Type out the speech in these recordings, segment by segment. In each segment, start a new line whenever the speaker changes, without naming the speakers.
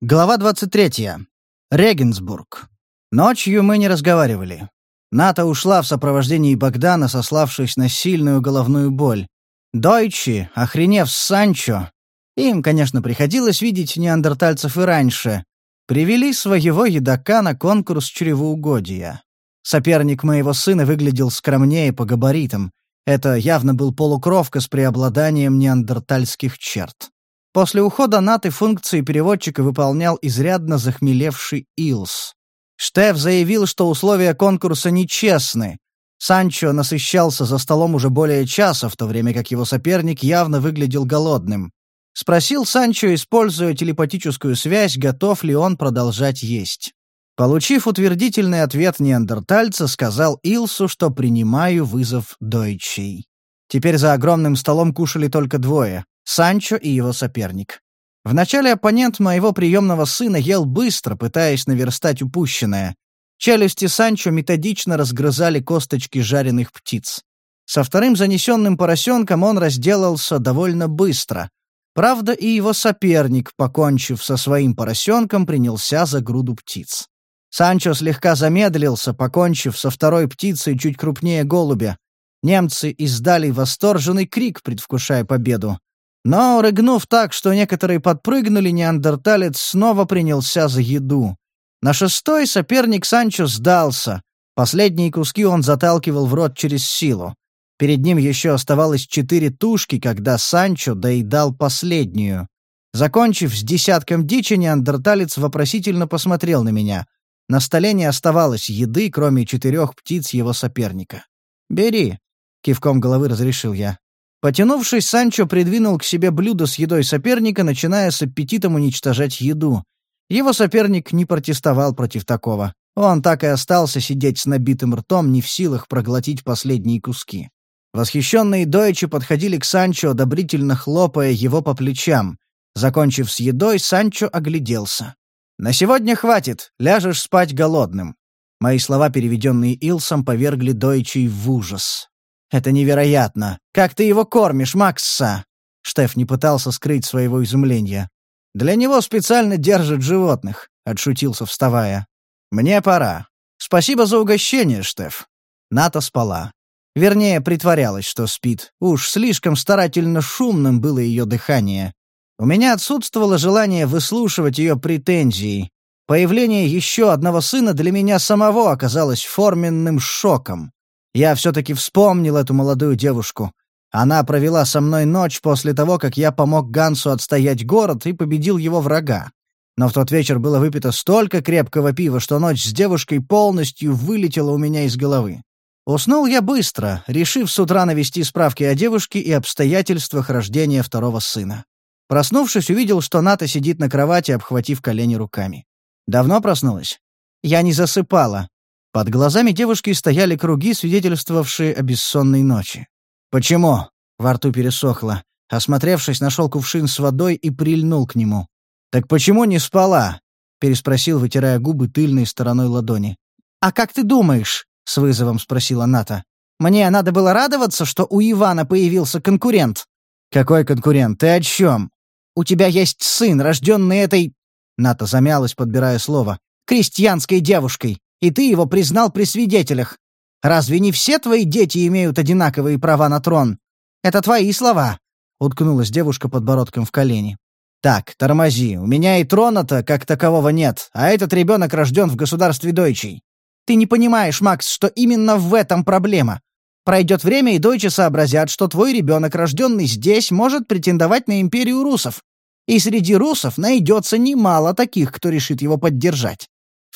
Глава 23. Регенсбург. Ночью мы не разговаривали. Ната ушла в сопровождении Богдана, сославшись на сильную головную боль. Дойчи, охренев с Санчо, им, конечно, приходилось видеть неандертальцев и раньше, привели своего едока на конкурс чревоугодия. Соперник моего сына выглядел скромнее по габаритам. Это явно был полукровка с преобладанием неандертальских черт. После ухода Наты функции переводчика выполнял изрядно захмелевший Илс. Штеф заявил, что условия конкурса нечестны. Санчо насыщался за столом уже более часа, в то время как его соперник явно выглядел голодным. Спросил Санчо, используя телепатическую связь, готов ли он продолжать есть. Получив утвердительный ответ неандертальца, сказал Илсу, что принимаю вызов Дойчей. Теперь за огромным столом кушали только двое. Санчо и его соперник. Вначале оппонент моего приемного сына ел быстро, пытаясь наверстать упущенное. Челюсти Санчо методично разгрызали косточки жареных птиц. Со вторым занесенным поросенком он разделался довольно быстро. Правда, и его соперник, покончив со своим поросенком, принялся за груду птиц. Санчо слегка замедлился, покончив со второй птицей чуть крупнее голубя. Немцы издали восторженный крик, предвкушая победу. Но, рыгнув так, что некоторые подпрыгнули, неандерталец снова принялся за еду. На шестой соперник Санчо сдался. Последние куски он заталкивал в рот через силу. Перед ним еще оставалось четыре тушки, когда Санчо доедал последнюю. Закончив с десятком дичи, неандерталец вопросительно посмотрел на меня. На столе не оставалось еды, кроме четырех птиц его соперника. «Бери», — кивком головы разрешил я. Потянувшись, Санчо придвинул к себе блюдо с едой соперника, начиная с аппетитом уничтожать еду. Его соперник не протестовал против такого. Он так и остался сидеть с набитым ртом, не в силах проглотить последние куски. Восхищенные дойчи подходили к Санчо, одобрительно хлопая его по плечам. Закончив с едой, Санчо огляделся. «На сегодня хватит, ляжешь спать голодным». Мои слова, переведенные Илсом, повергли дойчей в ужас. «Это невероятно! Как ты его кормишь, Макса?» Штеф не пытался скрыть своего изумления. «Для него специально держат животных», — отшутился, вставая. «Мне пора. Спасибо за угощение, Штеф». Ната спала. Вернее, притворялась, что спит. Уж слишком старательно шумным было ее дыхание. У меня отсутствовало желание выслушивать ее претензии. Появление еще одного сына для меня самого оказалось форменным шоком. Я все-таки вспомнил эту молодую девушку. Она провела со мной ночь после того, как я помог Гансу отстоять город и победил его врага. Но в тот вечер было выпито столько крепкого пива, что ночь с девушкой полностью вылетела у меня из головы. Уснул я быстро, решив с утра навести справки о девушке и обстоятельствах рождения второго сына. Проснувшись, увидел, что Ната сидит на кровати, обхватив колени руками. Давно проснулась? Я не засыпала, под глазами девушки стояли круги, свидетельствовавшие о бессонной ночи. «Почему?» — во рту пересохло. Осмотревшись, нашел кувшин с водой и прильнул к нему. «Так почему не спала?» — переспросил, вытирая губы тыльной стороной ладони. «А как ты думаешь?» — с вызовом спросила Ната. «Мне надо было радоваться, что у Ивана появился конкурент». «Какой конкурент? Ты о чем?» «У тебя есть сын, рожденный этой...» Ната замялась, подбирая слово. «Крестьянской девушкой и ты его признал при свидетелях. Разве не все твои дети имеют одинаковые права на трон? Это твои слова», — уткнулась девушка подбородком в колени. «Так, тормози, у меня и трона-то как такового нет, а этот ребенок рожден в государстве Дойчей. Ты не понимаешь, Макс, что именно в этом проблема. Пройдет время, и Дойчи сообразят, что твой ребенок, рожденный здесь, может претендовать на империю русов. И среди русов найдется немало таких, кто решит его поддержать.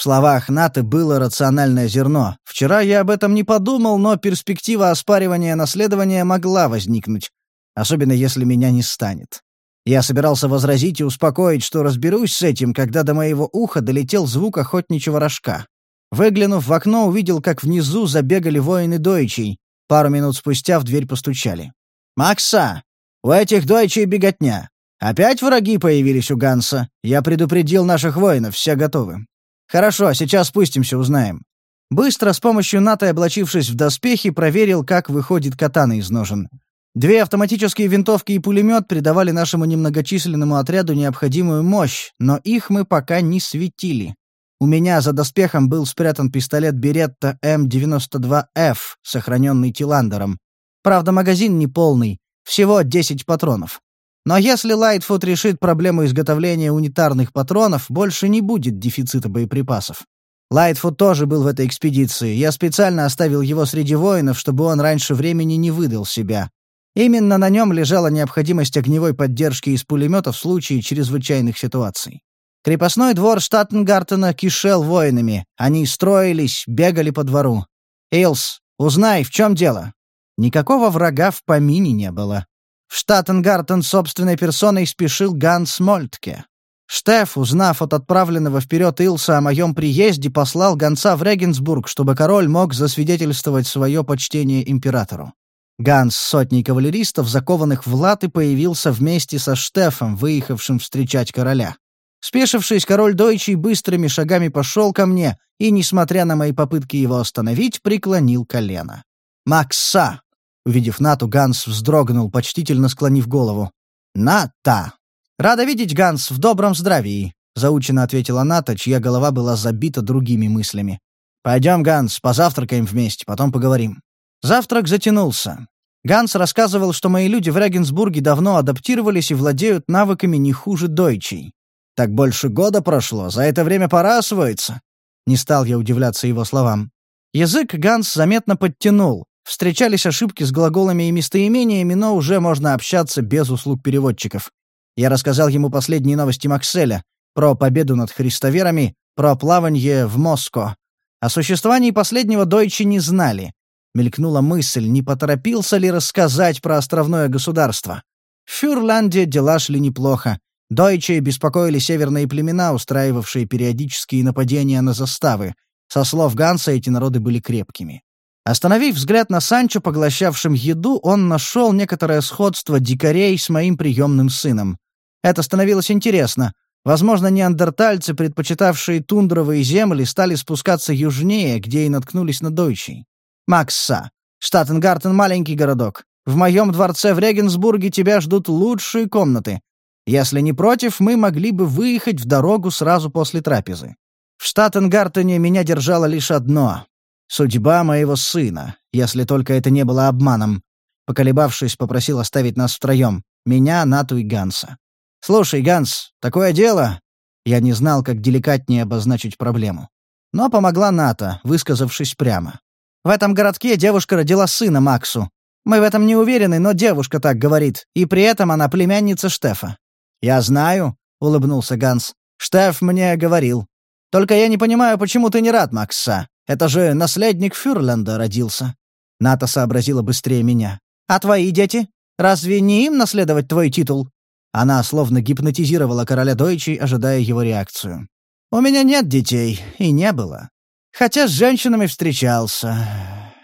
В словах Наты было рациональное зерно. Вчера я об этом не подумал, но перспектива оспаривания наследования могла возникнуть, особенно если меня не станет. Я собирался возразить и успокоить, что разберусь с этим, когда до моего уха долетел звук охотничьего рожка. Выглянув в окно, увидел, как внизу забегали воины дойчей. Пару минут спустя в дверь постучали. «Макса! У этих дойчей беготня. Опять враги появились у Ганса. Я предупредил наших воинов, все готовы. «Хорошо, сейчас спустимся, узнаем». Быстро, с помощью наты облачившись в доспехи, проверил, как выходит катана из ножен. Две автоматические винтовки и пулемет придавали нашему немногочисленному отряду необходимую мощь, но их мы пока не светили. У меня за доспехом был спрятан пистолет Беретта М92Ф, сохраненный Тиландером. Правда, магазин не полный, всего 10 патронов. Но если Лайтфуд решит проблему изготовления унитарных патронов, больше не будет дефицита боеприпасов. Лайтфуд тоже был в этой экспедиции. Я специально оставил его среди воинов, чтобы он раньше времени не выдал себя. Именно на нем лежала необходимость огневой поддержки из пулемета в случае чрезвычайных ситуаций. Крепостной двор Штаттенгартена кишел воинами. Они строились, бегали по двору. «Илс, узнай, в чем дело?» Никакого врага в помине не было. В Штаттенгартен собственной персоной спешил Ганс Мольтке. Штеф, узнав от отправленного вперед Илса о моем приезде, послал гонца в Регенсбург, чтобы король мог засвидетельствовать свое почтение императору. Ганс с сотней кавалеристов, закованных в латы, появился вместе со Штефом, выехавшим встречать короля. Спешившись, король Дойчий быстрыми шагами пошел ко мне и, несмотря на мои попытки его остановить, преклонил колено. «Макса!» Увидев Нату, Ганс вздрогнул, почтительно склонив голову. «Ната!» «Рада видеть, Ганс, в добром здравии», — заучено ответила Ната, чья голова была забита другими мыслями. «Пойдем, Ганс, позавтракаем вместе, потом поговорим». Завтрак затянулся. Ганс рассказывал, что мои люди в Регенсбурге давно адаптировались и владеют навыками не хуже дойчей. «Так больше года прошло, за это время пора освоиться». Не стал я удивляться его словам. Язык Ганс заметно подтянул. Встречались ошибки с глаголами и местоимениями, но уже можно общаться без услуг переводчиков. Я рассказал ему последние новости Макселя, про победу над христоверами, про плавание в Моско. О существовании последнего дойчи не знали. Мелькнула мысль, не поторопился ли рассказать про островное государство. В Фюрланде дела шли неплохо. Дойчи беспокоили северные племена, устраивавшие периодические нападения на заставы. Со слов Ганса эти народы были крепкими. Остановив взгляд на Санчо, поглощавшим еду, он нашел некоторое сходство дикарей с моим приемным сыном. Это становилось интересно. Возможно, неандертальцы, предпочитавшие тундровые земли, стали спускаться южнее, где и наткнулись на дойчей. Макса. Штаттенгартен — маленький городок. В моем дворце в Регенсбурге тебя ждут лучшие комнаты. Если не против, мы могли бы выехать в дорогу сразу после трапезы. В Штаттенгартене меня держало лишь одно — судьба моего сына, если только это не было обманом. Поколебавшись, попросил оставить нас втроем — меня, Нату и Ганса. «Слушай, Ганс, такое дело...» Я не знал, как деликатнее обозначить проблему. Но помогла Ната, высказавшись прямо. «В этом городке девушка родила сына Максу. Мы в этом не уверены, но девушка так говорит, и при этом она племянница Штефа». «Я знаю», — улыбнулся Ганс. «Штеф мне говорил. Только я не понимаю, почему ты не рад, Макса. Это же наследник Фюрленда родился». Ната сообразила быстрее меня. «А твои дети? Разве не им наследовать твой титул?» Она словно гипнотизировала короля Дойчи, ожидая его реакцию. «У меня нет детей, и не было. Хотя с женщинами встречался.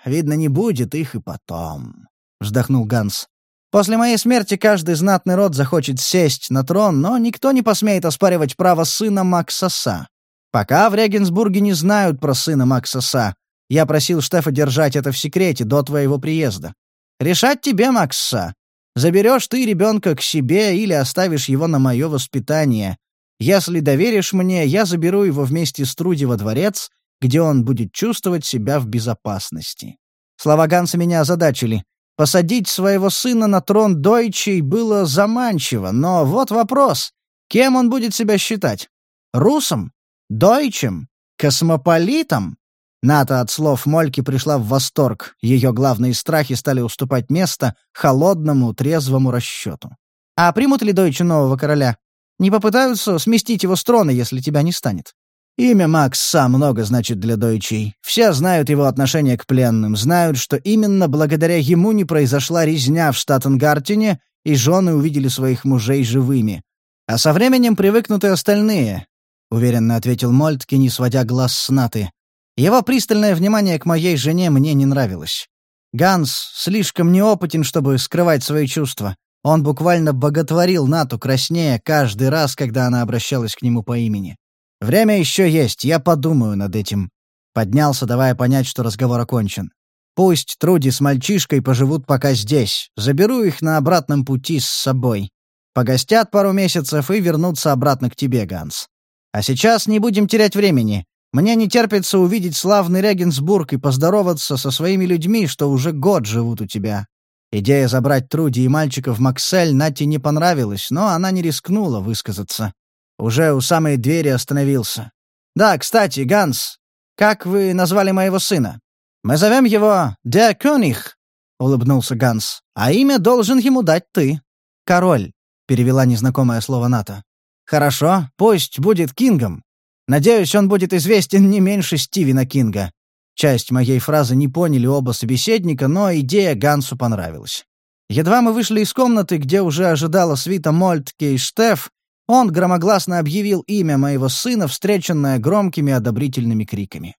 Видно, не будет их и потом», — вздохнул Ганс. «После моей смерти каждый знатный род захочет сесть на трон, но никто не посмеет оспаривать право сына Максаса. Пока в Регенсбурге не знают про сына Максаса. Я просил Штефа держать это в секрете до твоего приезда. Решать тебе, Макса. Заберешь ты ребенка к себе или оставишь его на мое воспитание. Если доверишь мне, я заберу его вместе с Труди во дворец, где он будет чувствовать себя в безопасности». Слова Ганса меня озадачили. Посадить своего сына на трон Дойчей было заманчиво, но вот вопрос. Кем он будет себя считать? Русом? Дойчем? Космополитом? Ната от слов Мольки пришла в восторг. Ее главные страхи стали уступать место холодному, трезвому расчету. «А примут ли дойчи нового короля? Не попытаются сместить его с трона, если тебя не станет?» Имя Макса много значит для дойчей. Все знают его отношение к пленным, знают, что именно благодаря ему не произошла резня в Штаттенгартене, и жены увидели своих мужей живыми. А со временем привыкнут и остальные, — уверенно ответил Мольтки, не сводя глаз с Наты. Его пристальное внимание к моей жене мне не нравилось. Ганс слишком неопытен, чтобы скрывать свои чувства. Он буквально боготворил Нату краснее каждый раз, когда она обращалась к нему по имени. «Время еще есть, я подумаю над этим». Поднялся, давая понять, что разговор окончен. Пусть Труди с мальчишкой поживут пока здесь. Заберу их на обратном пути с собой. Погостят пару месяцев и вернутся обратно к тебе, Ганс. А сейчас не будем терять времени. Мне не терпится увидеть славный Регенсбург и поздороваться со своими людьми, что уже год живут у тебя. Идея забрать Труди и мальчика в Максель Нате не понравилась, но она не рискнула высказаться. Уже у самой двери остановился. «Да, кстати, Ганс, как вы назвали моего сына?» «Мы зовем его Де Кёниг», — улыбнулся Ганс. «А имя должен ему дать ты». «Король», — перевела незнакомое слово Ната. «Хорошо, пусть будет Кингом. Надеюсь, он будет известен не меньше Стивена Кинга». Часть моей фразы не поняли оба собеседника, но идея Гансу понравилась. Едва мы вышли из комнаты, где уже ожидала свита Мольтке и Штеф, он громогласно объявил имя моего сына, встреченное громкими одобрительными криками.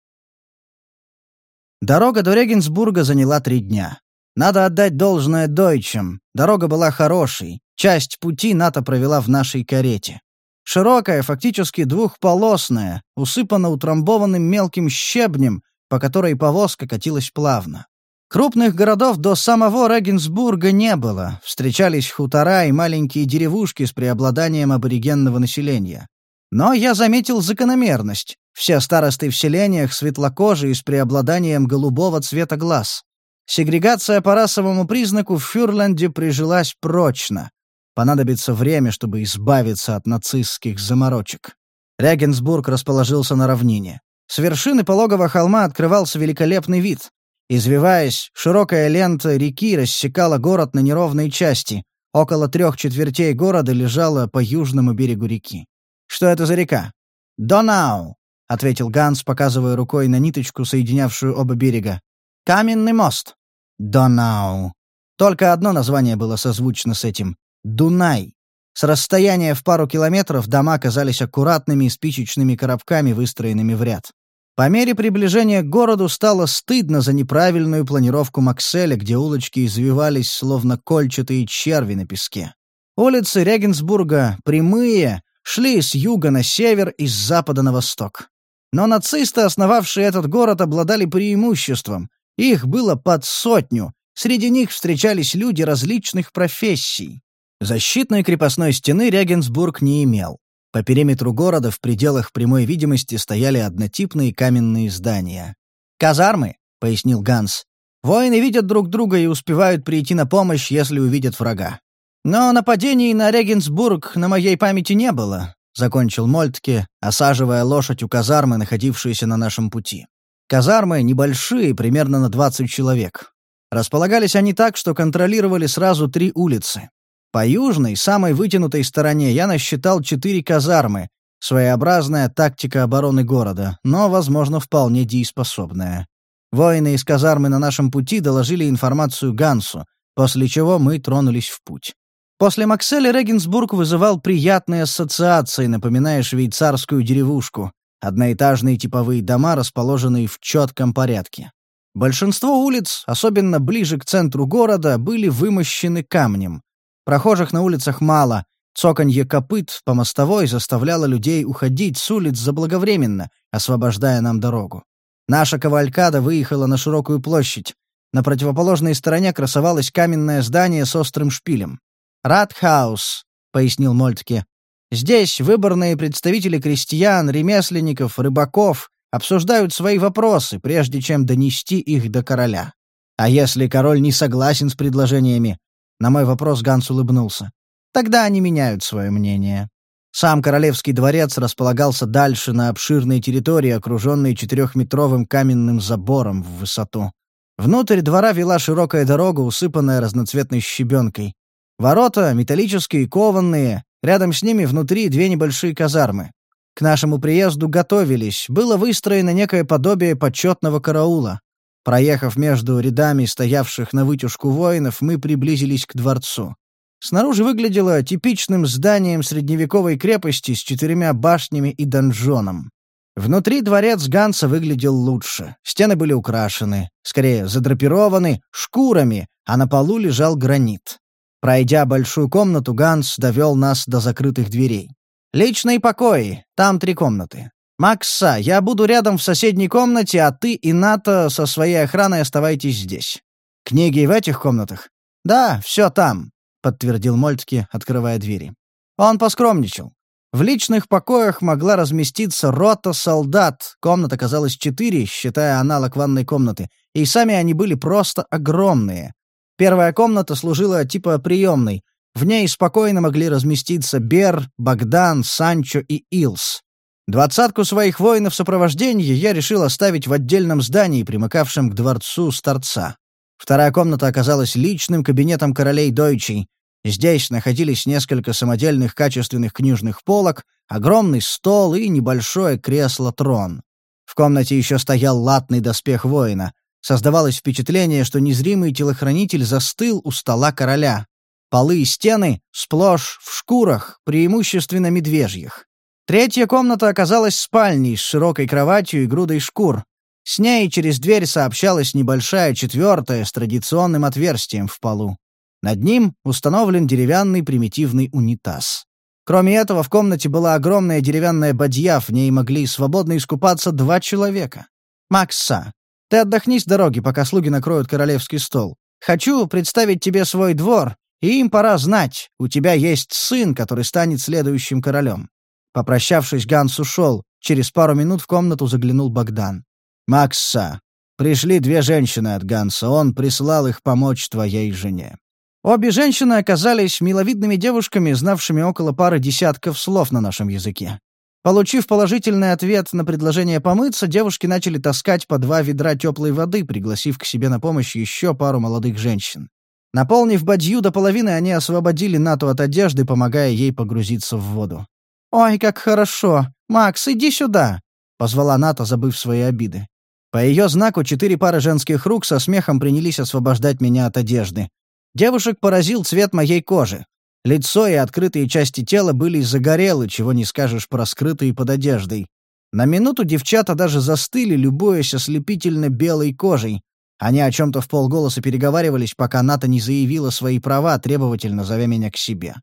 Дорога до Регенсбурга заняла три дня. Надо отдать должное дойчам. Дорога была хорошей. Часть пути НАТО провела в нашей карете. Широкая, фактически двухполосная, усыпана утрамбованным мелким щебнем, по которой повозка катилась плавно. Крупных городов до самого Регенсбурга не было, встречались хутора и маленькие деревушки с преобладанием аборигенного населения. Но я заметил закономерность. Все старосты в селениях светлокожие с преобладанием голубого цвета глаз. Сегрегация по расовому признаку в Фюрленде прижилась прочно. Понадобится время, чтобы избавиться от нацистских заморочек. Регенсбург расположился на равнине. С вершины пологого холма открывался великолепный вид. Извиваясь, широкая лента реки рассекала город на неровные части. Около трех четвертей города лежало по южному берегу реки. Что это за река? Донау, — ответил Ганс, показывая рукой на ниточку, соединявшую оба берега. «Каменный мост». «Донау». Только одно название было созвучно с этим — «Дунай». С расстояния в пару километров дома казались аккуратными спичечными коробками, выстроенными в ряд. По мере приближения к городу стало стыдно за неправильную планировку Макселя, где улочки извивались, словно кольчатые черви на песке. Улицы Регенсбурга, прямые, шли с юга на север и с запада на восток. Но нацисты, основавшие этот город, обладали преимуществом. Их было под сотню. Среди них встречались люди различных профессий. Защитной крепостной стены Регенсбург не имел. По периметру города в пределах прямой видимости стояли однотипные каменные здания. «Казармы», — пояснил Ганс. «Воины видят друг друга и успевают прийти на помощь, если увидят врага. Но нападений на Регенсбург на моей памяти не было закончил Мольтке, осаживая лошадь у казармы, находившейся на нашем пути. Казармы небольшие, примерно на 20 человек. Располагались они так, что контролировали сразу три улицы. По южной, самой вытянутой стороне я насчитал четыре казармы, своеобразная тактика обороны города, но, возможно, вполне дееспособная. Воины из казармы на нашем пути доложили информацию Гансу, после чего мы тронулись в путь. После Макселя Регенсбург вызывал приятные ассоциации, напоминая швейцарскую деревушку, одноэтажные типовые дома, расположенные в четком порядке. Большинство улиц, особенно ближе к центру города, были вымощены камнем. Прохожих на улицах мало, цоканье копыт по мостовой заставляло людей уходить с улиц заблаговременно, освобождая нам дорогу. Наша кавалькада выехала на широкую площадь. На противоположной стороне красовалось каменное здание с острым шпилем. «Радхаус», — пояснил Мольтке. «Здесь выборные представители крестьян, ремесленников, рыбаков обсуждают свои вопросы, прежде чем донести их до короля. А если король не согласен с предложениями?» На мой вопрос Ганс улыбнулся. «Тогда они меняют свое мнение». Сам королевский дворец располагался дальше на обширной территории, окруженной четырехметровым каменным забором в высоту. Внутрь двора вела широкая дорога, усыпанная разноцветной щебенкой. Ворота металлические, кованные, рядом с ними внутри две небольшие казармы. К нашему приезду готовились, было выстроено некое подобие почетного караула. Проехав между рядами стоявших на вытяжку воинов, мы приблизились к дворцу. Снаружи выглядело типичным зданием средневековой крепости с четырьмя башнями и донжоном. Внутри дворец Ганса выглядел лучше. Стены были украшены, скорее задрапированы, шкурами, а на полу лежал гранит. Пройдя большую комнату, Ганс довел нас до закрытых дверей. «Личные покои, там три комнаты. «Макса, я буду рядом в соседней комнате, а ты и Ната со своей охраной оставайтесь здесь. Книги в этих комнатах?» «Да, все там», — подтвердил Мольтке, открывая двери. Он поскромничал. В личных покоях могла разместиться рота солдат, комнат оказалось четыре, считая аналог ванной комнаты, и сами они были просто огромные. Первая комната служила типа приемной, в ней спокойно могли разместиться Бер, Богдан, Санчо и Илс. Двадцатку своих воинов сопровождения я решил оставить в отдельном здании, примыкавшем к дворцу Старца. Вторая комната оказалась личным кабинетом королей Дойчей. Здесь находились несколько самодельных качественных книжных полок, огромный стол и небольшое кресло-трон. В комнате еще стоял латный доспех воина. Создавалось впечатление, что незримый телохранитель застыл у стола короля. Полы и стены сплошь в шкурах, преимущественно медвежьих. Третья комната оказалась спальней с широкой кроватью и грудой шкур. С ней через дверь сообщалась небольшая четвертая с традиционным отверстием в полу. Над ним установлен деревянный примитивный унитаз. Кроме этого, в комнате была огромная деревянная бадья, в ней могли свободно искупаться два человека. «Макса, ты отдохни с дороги, пока слуги накроют королевский стол. Хочу представить тебе свой двор, и им пора знать, у тебя есть сын, который станет следующим королем. Попрощавшись, Ганс ушел. Через пару минут в комнату заглянул Богдан. «Макса, пришли две женщины от Ганса. Он прислал их помочь твоей жене». Обе женщины оказались миловидными девушками, знавшими около пары десятков слов на нашем языке. Получив положительный ответ на предложение помыться, девушки начали таскать по два ведра теплой воды, пригласив к себе на помощь еще пару молодых женщин. Наполнив бадью до половины, они освободили Нату от одежды, помогая ей погрузиться в воду. «Ой, как хорошо! Макс, иди сюда!» — позвала Ната, забыв свои обиды. По ее знаку четыре пары женских рук со смехом принялись освобождать меня от одежды. Девушек поразил цвет моей кожи. Лицо и открытые части тела были загорелы, чего не скажешь про скрытые под одеждой. На минуту девчата даже застыли, любуясь ослепительно белой кожей. Они о чем-то в полголоса переговаривались, пока Ната не заявила свои права, требовательно зовя меня к себе.